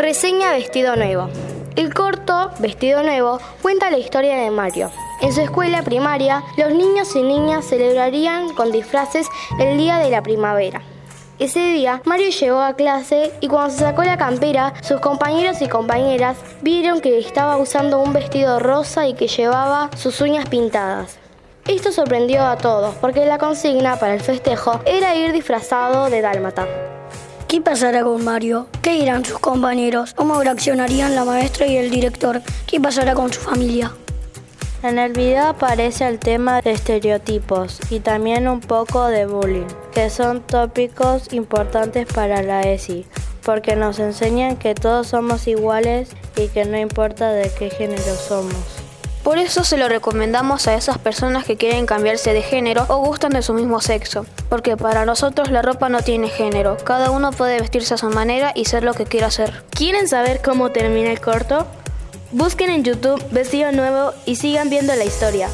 Reseña Vestido Nuevo. El corto Vestido Nuevo cuenta la historia de Mario. En su escuela primaria, los niños y niñas celebrarían con disfraces el día de la primavera. Ese día, Mario llegó a clase y cuando se sacó la campera, sus compañeros y compañeras vieron que estaba usando un vestido rosa y que llevaba sus uñas pintadas. Esto sorprendió a todos porque la consigna para el festejo era ir disfrazado de dálmata. ¿Qué pasará con Mario? ¿Qué dirán sus compañeros? ¿Cómo reaccionarían la maestra y el director? ¿Qué pasará con su familia? En el video aparece el tema de estereotipos y también un poco de bullying, que son tópicos importantes para la ESI, porque nos enseñan que todos somos iguales y que no importa de qué género somos. Por eso se lo recomendamos a esas personas que quieren cambiarse de género o gustan de su mismo sexo, porque para nosotros la ropa no tiene género, cada uno puede vestirse a su manera y ser lo que quiera ser. ¿Quieren saber cómo termina el corto? Busquen en YouTube Vestido Nuevo y sigan viendo la historia.